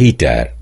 heater